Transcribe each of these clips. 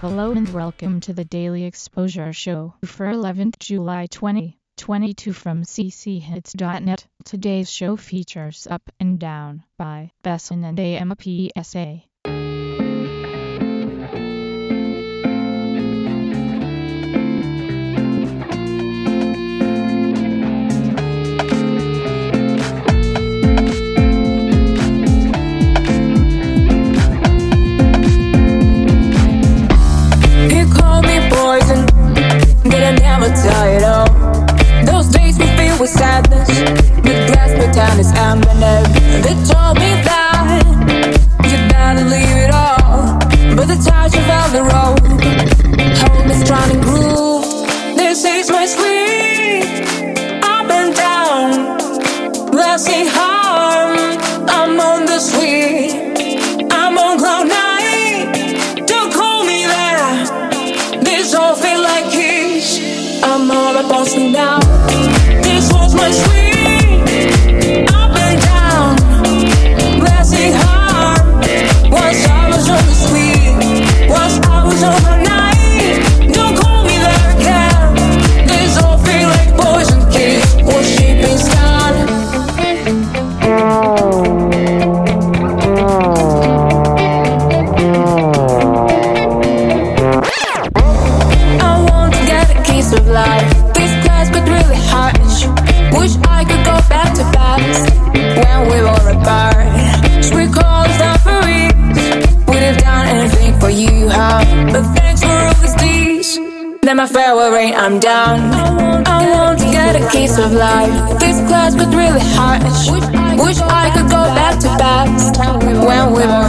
Hello and welcome to the Daily Exposure Show for 11th July 2022 from cchits.net. Today's show features Up and Down by Besson and AMPSA. Down is emblem. They told me that you'd better leave it all, but the touch of the road hold me strong and groove. This is my sweet up and down, blessing harm. I'm on the sweet, I'm on cloud nine. Don't call me there. This all feel like kiss. I'm all on me now. This was my sweet Then my farewell rain, I'm down. I want to get a kiss of life. This class but really harsh. Wish I could go back to past when we were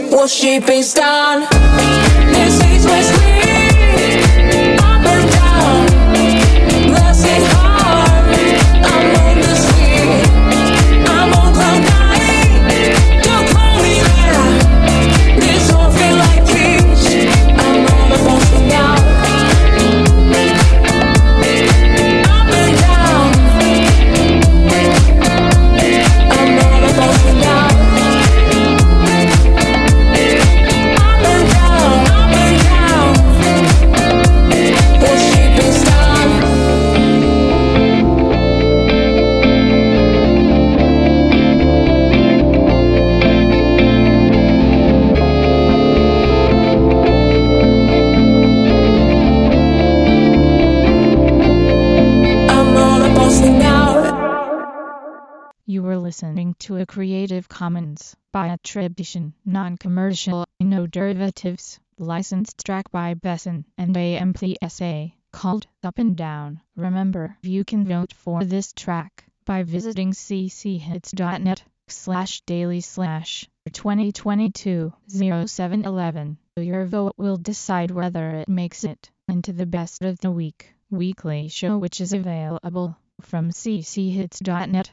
poison kiss. Worshiping done. This is my sweet listening to a Creative Commons by attribution, non-commercial, no derivatives, licensed track by Besson and AMPSA, called Up and Down. Remember, you can vote for this track by visiting cchits.net slash daily slash 2022 0711. Your vote will decide whether it makes it into the best of the week weekly show which is available from cchits.net